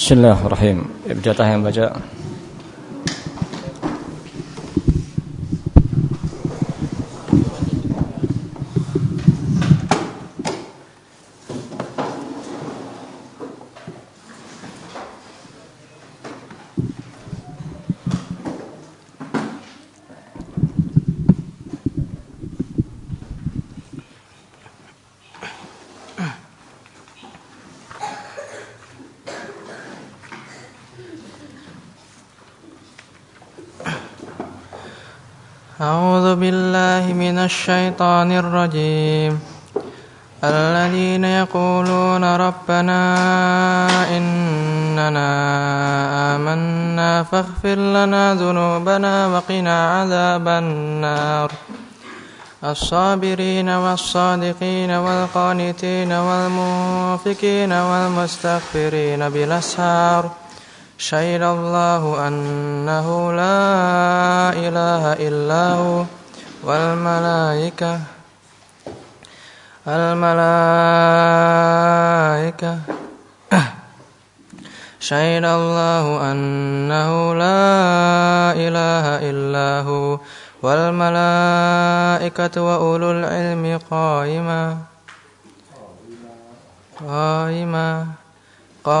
بسم الله الرحيم. ابجاتها يا مجاء الشيطان الرجيم. الذين يقولون ربنا إننا آمنا فاغفر لنا ذنوبنا وقنا عذاب النار. الصابرين والصادقين والقانتين والمنفقين والمستغفرين بالأسحار. شهد الله أنه لا إله إلا هو. والملائكة الملائكة شهد الله أنه لا إله إلا هو والملائكة وأولو العلم قائما قائما قائما.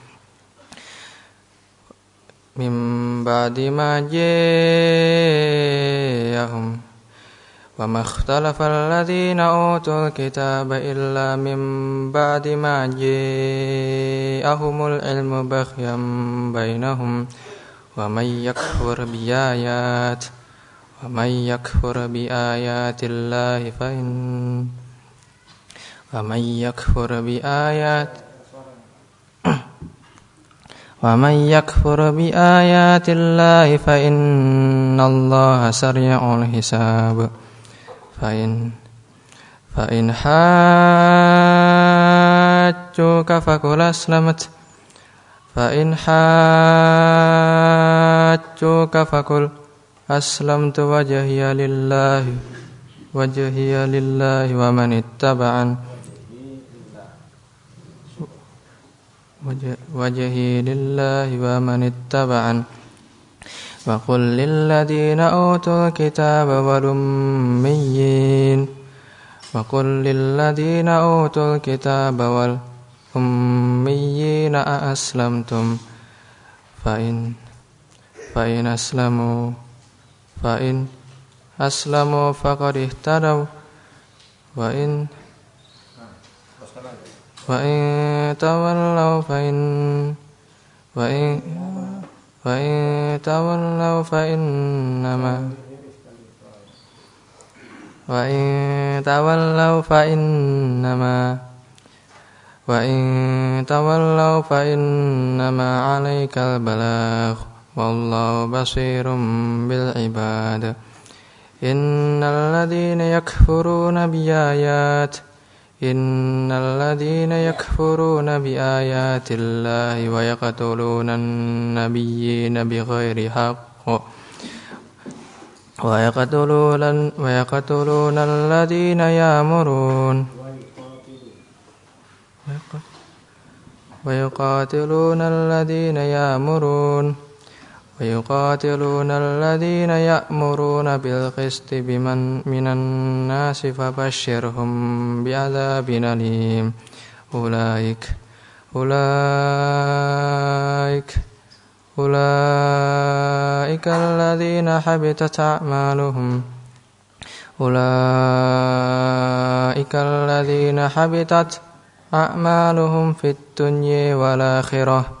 من بعد ما جاءهم وما اختلف الذين أوتوا الكتاب إلا من بعد ما جاءهم العلم بغيا بينهم ومن يكفر بآيات ومن يكفر بآيات الله فإن ومن يكفر بآيات ومن يكفر بآيات الله فإن الله سريع الحساب فإن فإن حاجوك فقل أسلمت فإن حاجوك فقل أسلمت وجهي لله وجهي لله ومن اتبعن وجهي لله ومن اتبعن وقل للذين أوتوا الكتاب والأميين وقل للذين أوتوا الكتاب والأميين أأسلمتم فإن فإن أسلموا فإن أسلموا فقد اهتدوا وإن وإن تولوا فإن وإن وإن تولوا فإنما وإن تولوا فإنما وإن تولوا فإنما عليك البلاغ. والله بصير بالعباد. إن الذين يكفرون بآيات إن الذين يكفرون بآيات الله ويقتلون النبيين بغير حق ويقتلون ويقتلون الذين يأمرون ويقاتلون الذين يأمرون ويقاتلون الذين يأمرون بالقسط بمن من الناس فبشرهم بعذاب أليم. أولئك أولئك أولئك الذين حبطت أعمالهم. أولئك الذين حبطت أعمالهم في الدنيا والآخرة.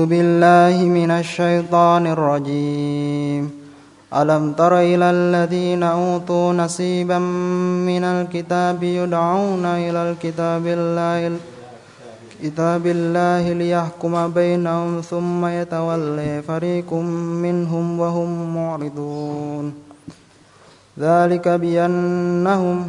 أعوذ بالله من الشيطان الرجيم. ألم تر إلى الذين أوتوا نصيبا من الكتاب يدعون إلى الكتاب الله كتاب الله ليحكم بينهم ثم يتولي فريق منهم وهم معرضون. ذلك بأنهم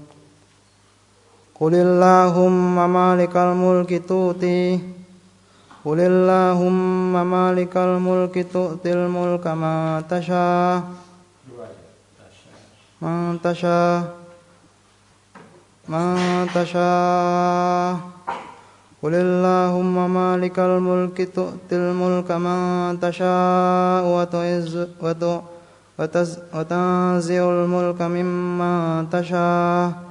قل اللهم مالك الملك تؤتي قل اللهم مالك الملك تؤتي الملك ما تشاء من تشاء من تشاء قل اللهم مالك الملك تؤتي الملك من تشاء وتعز وتنزع الملك ممن تشاء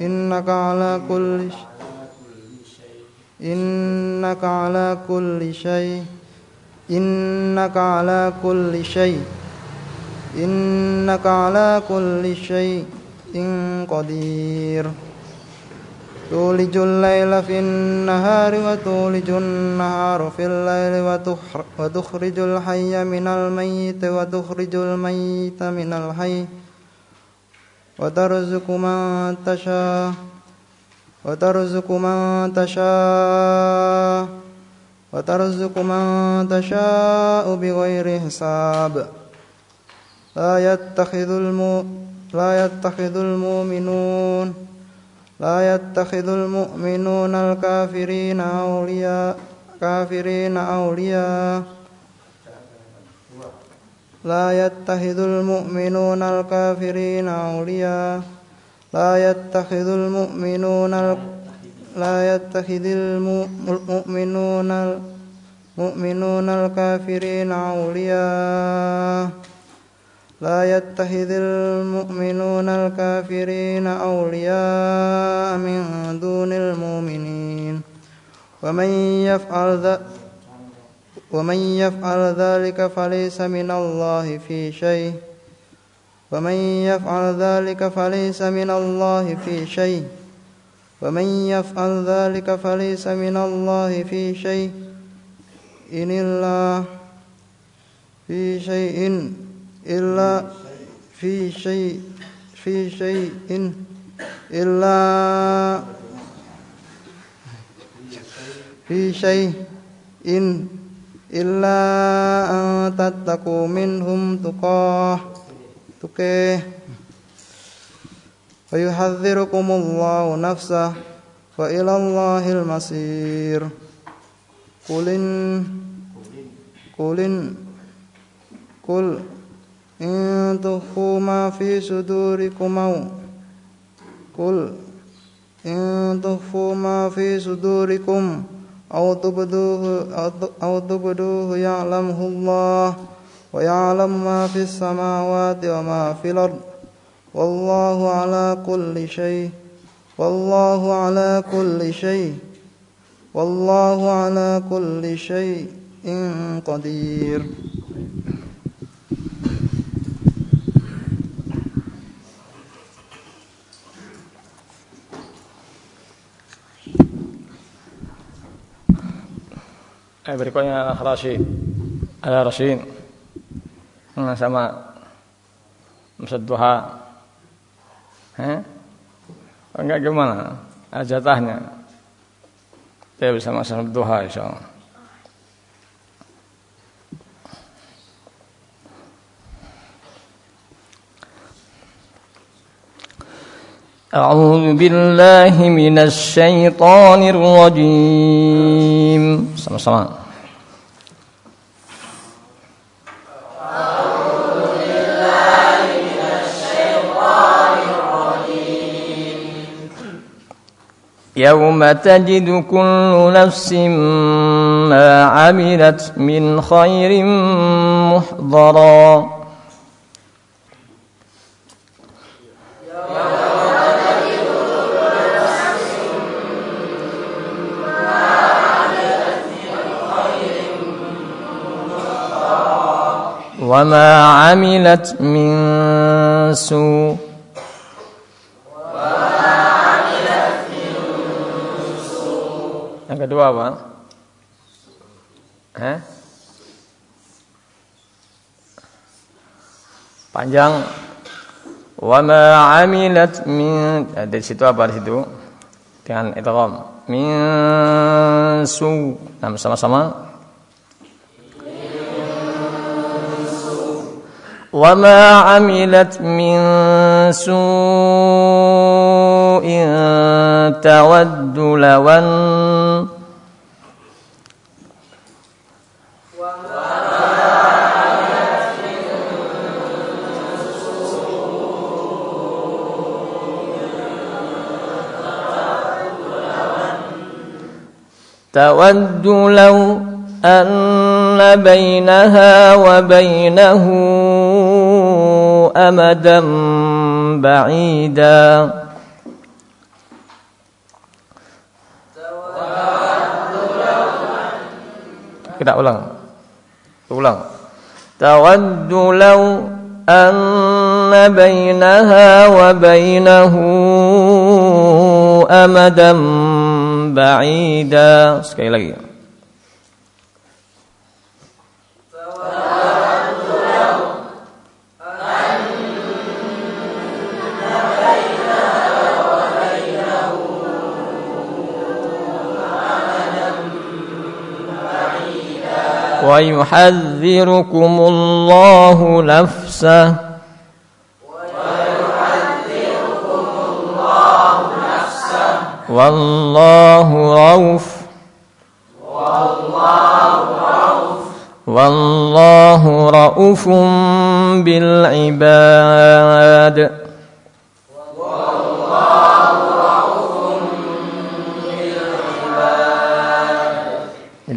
إنك على كل إنك على كل شيء. إنك على كل شيء. إنك على كل شيء قدير. تولج الليل في النهار وتولج النهار في الليل وتخرج الحي من الميت وتخرج الميت من الحي. وترزق من تشاء وترزق من تشاء وترزق من تشاء بغير حساب. لا يتخذ المو لا يتخذ المؤمنون لا يتخذ المؤمنون الكافرين أولياء كافرين أولياء. لا يتخذ المؤمنون الكافرين أولياء. لا يتخذ المؤمنون لا يتخذ المؤمنون المؤمنون الكافرين أولياء. لا يتخذ المؤمنون الكافرين أولياء من دون المؤمنين. ومن يفعل ذلك ومن يفعل ذلك فليس من الله في شيء. ومن يفعل ذلك فليس من الله في شيء. ومن يفعل ذلك فليس من الله في شيء. إن الله في شيء إلا في شيء في شيء إلا في شيء إن إلا أن تتقوا منهم تقاه تقيه ويحذركم الله نفسه وإلى الله المصير. قل إن قل إن قل إن تخفوا ما في صدوركم أو قل إن تخفوا ما في صدوركم أو تبدوه أو تبدوه يعلمه الله ويعلم ما في السماوات وما في الأرض. والله على كل شيء والله على كل شيء والله على كل شيء قدير. Eh, berikutnya Rashid. Ada Rashid. Nah, sama Masjid Duha. Eh? Enggak gimana? Ada jatahnya. Dia bisa masuk Duha insya Allah. أعوذ بالله من الشيطان الرجيم. sama-sama يوم تجد كل نفس ما عملت من خير محضرا. وما عملت من سوء Yang kedua apa? Eh? Panjang. Wa ma amilat min eh, dari situ apa di situ? Dengan idgham. Min su. Nah, sama-sama وما عملت من سوء تود لو أن تود لو أن بينها وبينه أمدا بعيدا. Kita ulang. Ulang. تود لو أن بينها وبينه أمدا بعيدا. Sekali lagi. ويحذركم الله نفسه. والله رؤوف. والله رؤوف بالعباد.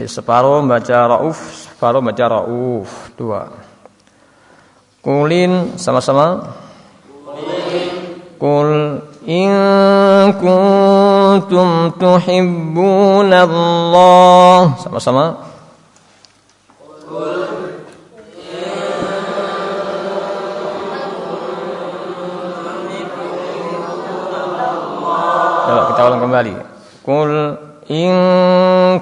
Jadi separuh baca rauf, separuh baca rauf. Dua. Kulin sama-sama. Kul in kuntum tuhibbuna Allah. Sama-sama. Coba kita ulang kembali. Kul in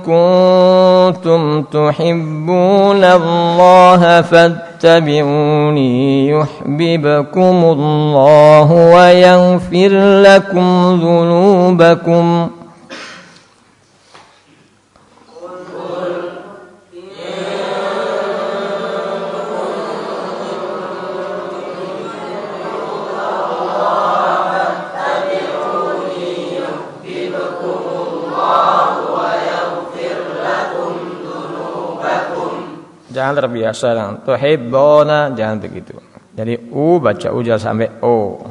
كنتم تحبون الله فاتبعوني يحببكم الله ويغفر لكم ذنوبكم. Jangan terbiasa dengan tuhibbuna jangan begitu. Jadi u baca u jangan sampai o.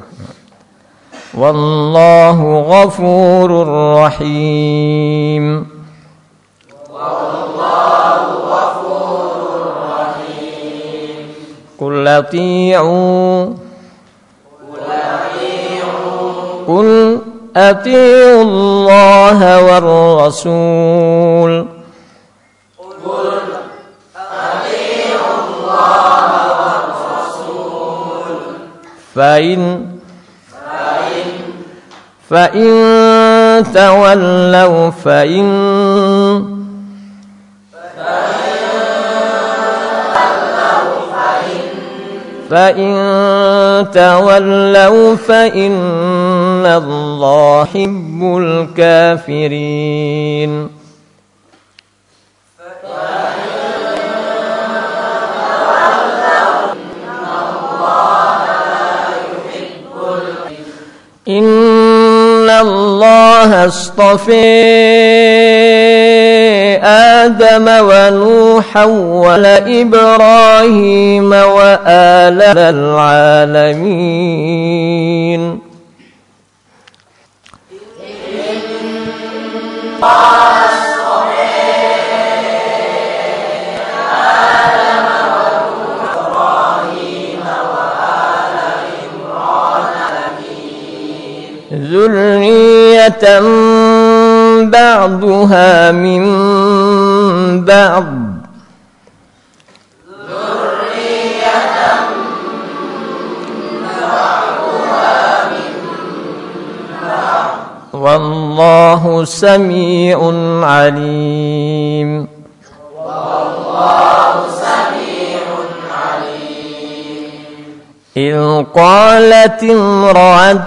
Wallahu ghafurur rahim. Wallahu ghafurur rahim. Qul ati'u Qul ati'u Allah war rasul فإن فإن تولوا فإن فإن تولوا فإن الله يحب الكافرين إن الله اصطفي آدم ونوحا ولإبراهيم وآل العالمين ذرية بعضها من بعض. والله سميع عليم. والله سميع عليم إذ قالت امرأة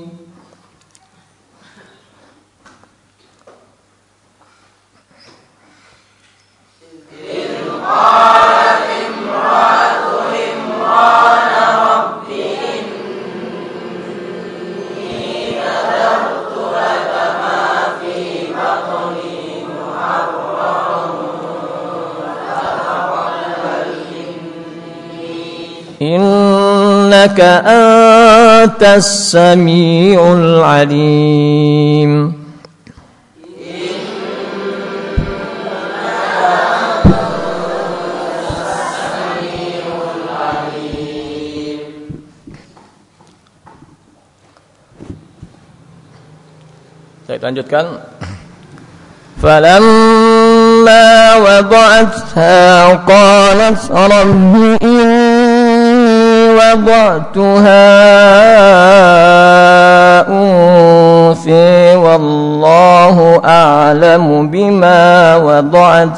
إنك أنت السميع العليم Saya lanjutkan. وضعتها قالت رب إني وضعتها أنثي والله أعلم بما وضعت.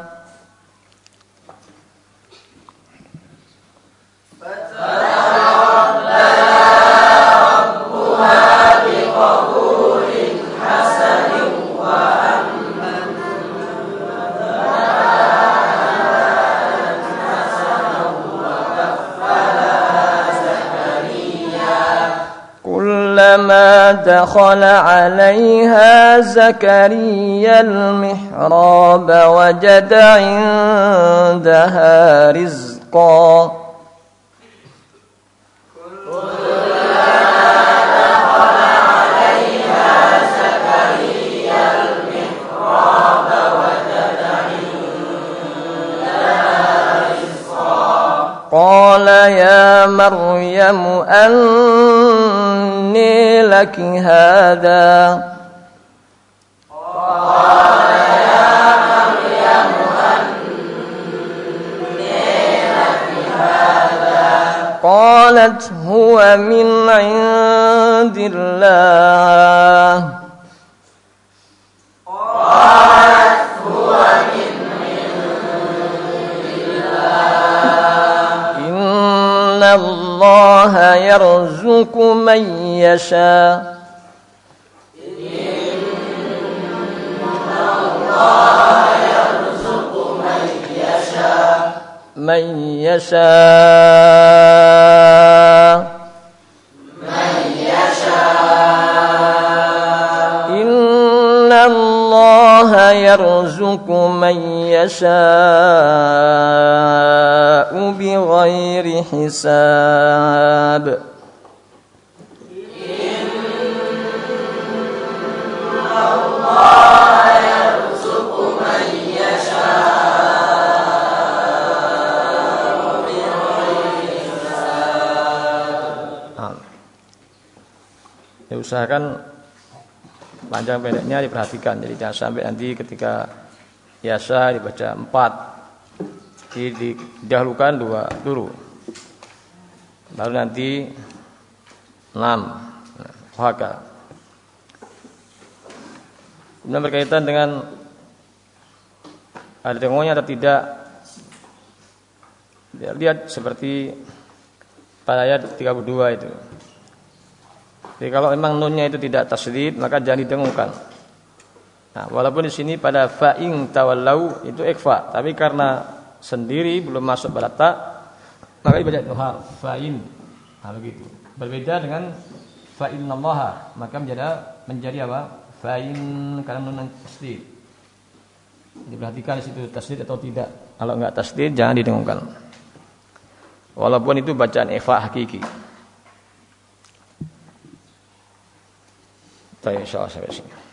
كلما دخل عليها زكريا المحراب وجد عندها رزقا. قال يا مريم أني لك هذا. قال يا مريم أني لك هذا قالت هو من عند الله قالت هو من عند الله. إن الله يرزق من يشاء. من يشاء. يرزق من يشاء بغير حساب. Usahakan panjang pendeknya diperhatikan. Jadi jangan sampai nanti ketika biasa dibaca empat didahulukan dua dulu. Baru nanti enam. Waka Kemudian berkaitan dengan ada dengonya atau tidak lihat seperti pada ayat 32 itu jadi kalau memang nunnya itu tidak tasdid maka jangan didengungkan. Nah, walaupun di sini pada fa'ing tawallau itu ikfa, tapi karena sendiri belum masuk pada ta, maka dibaca dohar fa'in. Nah, begitu. Berbeda dengan fa'in namaha, maka menjadi menjadi apa? Fa'in karena nun tasdid. Diperhatikan di situ tasdid atau tidak. Kalau enggak tasdid jangan didengungkan. Walaupun itu bacaan ikfa hakiki. طيب إن شاء الله